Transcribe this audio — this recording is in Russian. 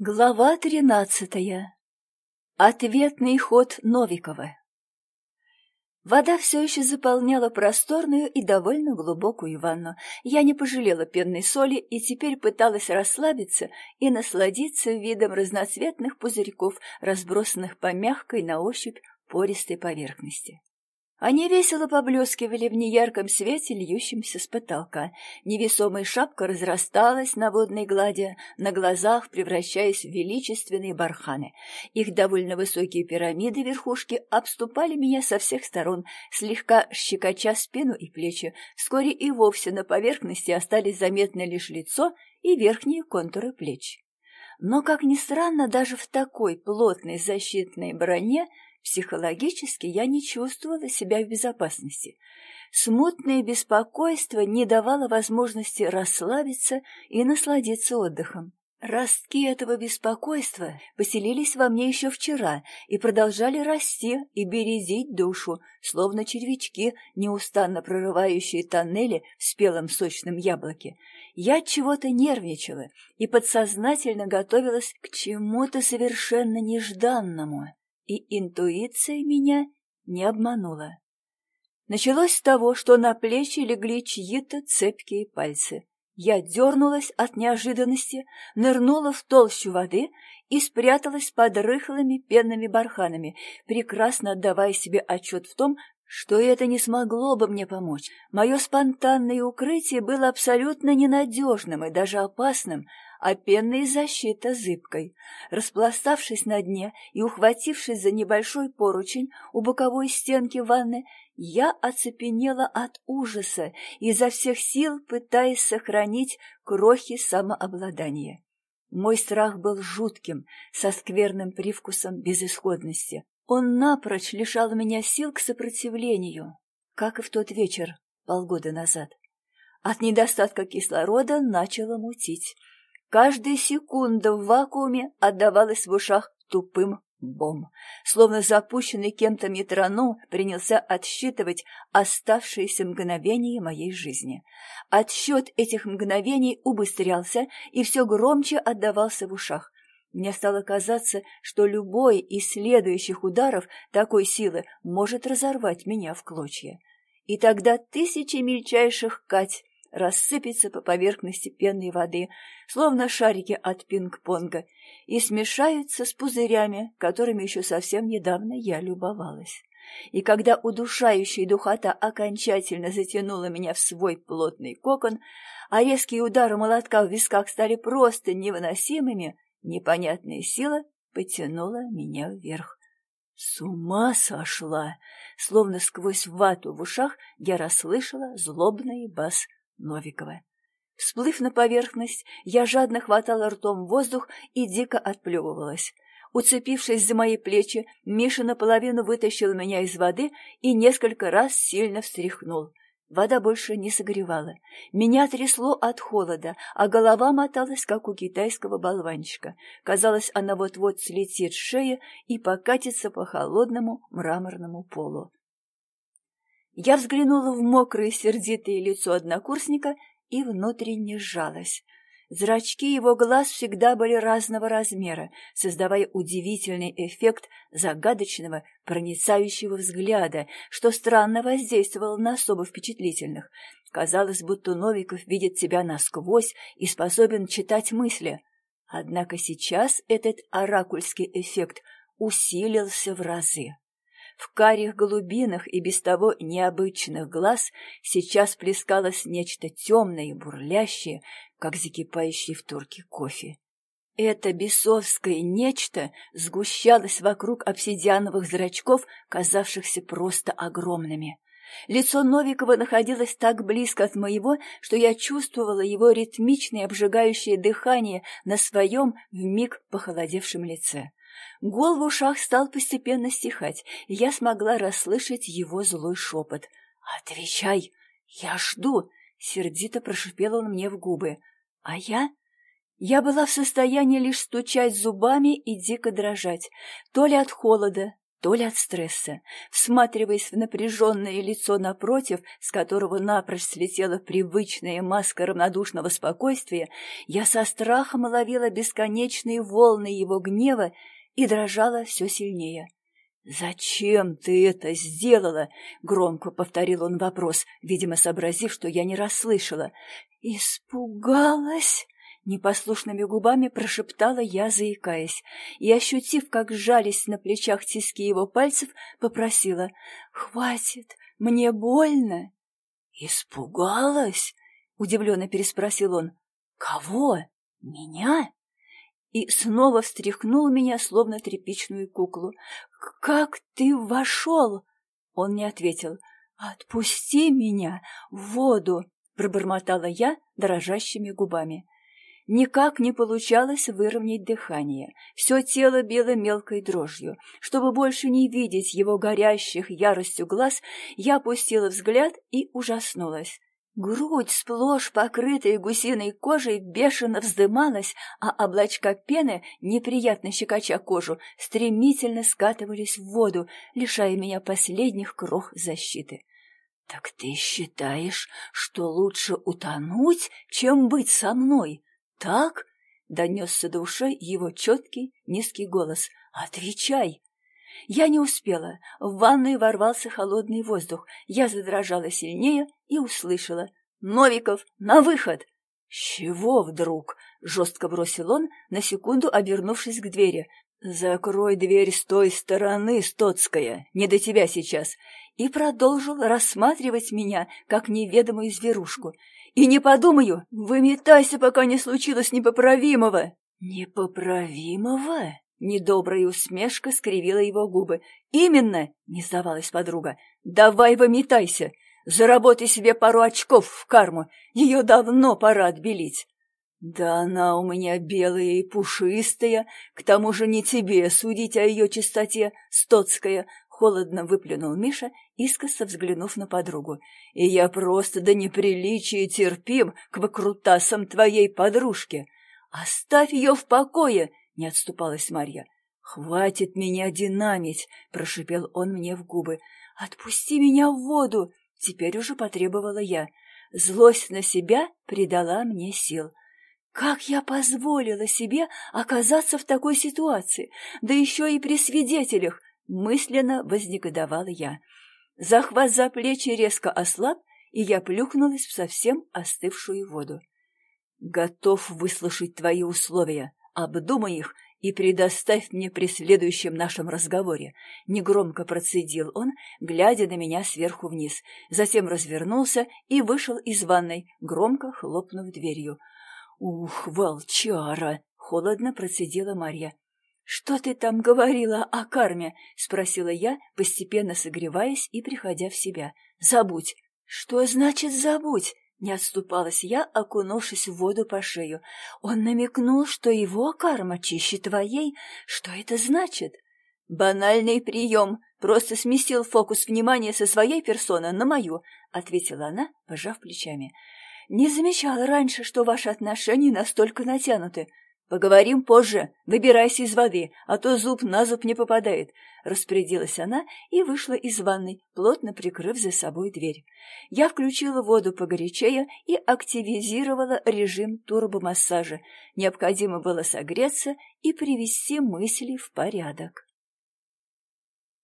Глава тринадцатая. Ответный ход Новикова. Вода все еще заполняла просторную и довольно глубокую ванну. Я не пожалела пенной соли и теперь пыталась расслабиться и насладиться видом разноцветных пузырьков, разбросанных по мягкой на ощупь пористой поверхности. Они весело поблескивали в неярком свете, льющемся с потолка. Невесомая шапка разрасталась на водной глади, на глазах превращаясь в величественные барханы. Их довольно высокие пирамиды верхушки обступали меня со всех сторон, слегка щекоча спину и плечи. Вскоре и вовсе на поверхности остались заметны лишь лицо и верхние контуры плеч. Но, как ни странно, даже в такой плотной защитной броне Психологически я не чувствовала себя в безопасности. Смутное беспокойство не давало возможности расслабиться и насладиться отдыхом. Ростки этого беспокойства поселились во мне еще вчера и продолжали расти и бередить душу, словно червячки, неустанно прорывающие тоннели в спелом сочном яблоке. Я чего-то нервничала и подсознательно готовилась к чему-то совершенно нежданному и интуиция меня не обманула. Началось с того, что на плечи легли чьи-то цепкие пальцы. Я дернулась от неожиданности, нырнула в толщу воды и спряталась под рыхлыми пенными барханами, прекрасно отдавая себе отчет в том, что это не смогло бы мне помочь. Мое спонтанное укрытие было абсолютно ненадежным и даже опасным, а пенная защита зыбкой. Распластавшись на дне и ухватившись за небольшой поручень у боковой стенки ванны, я оцепенела от ужаса, изо всех сил пытаясь сохранить крохи самообладания. Мой страх был жутким, со скверным привкусом безысходности. Он напрочь лишал меня сил к сопротивлению, как и в тот вечер полгода назад. От недостатка кислорода начало мутить. Каждая секунда в вакууме отдавалась в ушах тупым бом. Словно запущенный кем-то метроном принялся отсчитывать оставшиеся мгновения моей жизни. Отсчет этих мгновений убыстрялся и все громче отдавался в ушах. Мне стало казаться, что любой из следующих ударов такой силы может разорвать меня в клочья. И тогда тысячи мельчайших кать рассыпется по поверхности пенной воды, словно шарики от пинг-понга, и смешаются с пузырями, которыми еще совсем недавно я любовалась. И когда удушающая духота окончательно затянула меня в свой плотный кокон, а резкие удары молотка в висках стали просто невыносимыми, непонятная сила потянула меня вверх. С ума сошла! Словно сквозь вату в ушах я расслышала злобный бас Новикова. Всплыв на поверхность, я жадно хватала ртом воздух и дико отплевывалась. Уцепившись за мои плечи, Миша наполовину вытащил меня из воды и несколько раз сильно встряхнул. Вода больше не согревала. Меня трясло от холода, а голова моталась, как у китайского болванчика. Казалось, она вот-вот слетит с шеи и покатится по холодному мраморному полу. Я взглянула в мокрое сердитое лицо однокурсника и внутренне сжалась. Зрачки его глаз всегда были разного размера, создавая удивительный эффект загадочного, проницающего взгляда, что странно воздействовало на особо впечатлительных. Казалось, будто Новиков видит тебя насквозь и способен читать мысли. Однако сейчас этот оракульский эффект усилился в разы. В карих голубинах и без того необычных глаз сейчас плескалось нечто темное и бурлящее, как закипающий в турке кофе. Это бесовское нечто сгущалось вокруг обсидиановых зрачков, казавшихся просто огромными. Лицо Новикова находилось так близко от моего, что я чувствовала его ритмичное обжигающее дыхание на своем вмиг похолодевшем лице. Гул в ушах стал постепенно стихать, и я смогла расслышать его злой шепот. «Отвечай! Я жду!» — сердито прошипел он мне в губы. А я? Я была в состоянии лишь стучать зубами и дико дрожать, то ли от холода, то ли от стресса. Всматриваясь в напряженное лицо напротив, с которого напрочь слетела привычная маска равнодушного спокойствия, я со страхом ловила бесконечные волны его гнева и дрожала все сильнее. «Зачем ты это сделала?» — громко повторил он вопрос, видимо, сообразив, что я не расслышала. «Испугалась?» Непослушными губами прошептала я, заикаясь, и, ощутив, как сжались на плечах тиски его пальцев, попросила «Хватит, мне больно». «Испугалась?» — удивленно переспросил он. «Кого? Меня?» И снова встряхнул меня, словно тряпичную куклу. «Как ты вошел?» Он не ответил. «Отпусти меня в воду!» — пробормотала я дрожащими губами. Никак не получалось выровнять дыхание. Все тело било мелкой дрожью. Чтобы больше не видеть его горящих яростью глаз, я опустила взгляд и ужаснулась. Грудь, сплошь покрытая гусиной кожей, бешено вздымалась, а облачка пены, неприятно щекоча кожу, стремительно скатывались в воду, лишая меня последних крох защиты. — Так ты считаешь, что лучше утонуть, чем быть со мной? «Так?» — донесся до ушей его четкий, низкий голос. «Отвечай!» Я не успела. В ванную ворвался холодный воздух. Я задрожала сильнее и услышала. «Новиков, на выход!» «С чего вдруг?» — жестко бросил он, на секунду обернувшись к двери. «Закрой дверь с той стороны, Стоцкая, не до тебя сейчас!» И продолжил рассматривать меня, как неведомую зверушку. И не подумаю, выметайся, пока не случилось непоправимого. Непоправимого? Недобрая усмешка скривила его губы. «Именно!» — не сдавалась подруга. «Давай выметайся! Заработай себе пару очков в карму! Ее давно пора отбелить!» «Да она у меня белая и пушистая, к тому же не тебе судить о ее чистоте, Стоцкая, Холодно выплюнул Миша, искоса взглянув на подругу. «И я просто до неприличия терпим к выкрутасам твоей подружки. Оставь ее в покое!» — не отступалась Марья. «Хватит меня динамить!» — прошипел он мне в губы. «Отпусти меня в воду!» — теперь уже потребовала я. Злость на себя придала мне сил. Как я позволила себе оказаться в такой ситуации, да еще и при свидетелях, Мысленно вознегодовала я. Захват за плечи резко ослаб, и я плюхнулась в совсем остывшую воду. «Готов выслушать твои условия. Обдумай их и предоставь мне при следующем нашем разговоре», — негромко процедил он, глядя на меня сверху вниз. Затем развернулся и вышел из ванной, громко хлопнув дверью. «Ух, волчара!» — холодно процедила Марья. «Что ты там говорила о карме?» — спросила я, постепенно согреваясь и приходя в себя. «Забудь!» «Что значит «забудь»?» Не отступалась я, окунувшись в воду по шею. Он намекнул, что его карма чище твоей. Что это значит? «Банальный прием. Просто сместил фокус внимания со своей персоны на мою», — ответила она, пожав плечами. «Не замечала раньше, что ваши отношения настолько натянуты. «Поговорим позже. Выбирайся из воды, а то зуб на зуб не попадает», — распорядилась она и вышла из ванной, плотно прикрыв за собой дверь. Я включила воду погорячее и активизировала режим турбомассажа. Необходимо было согреться и привести мысли в порядок.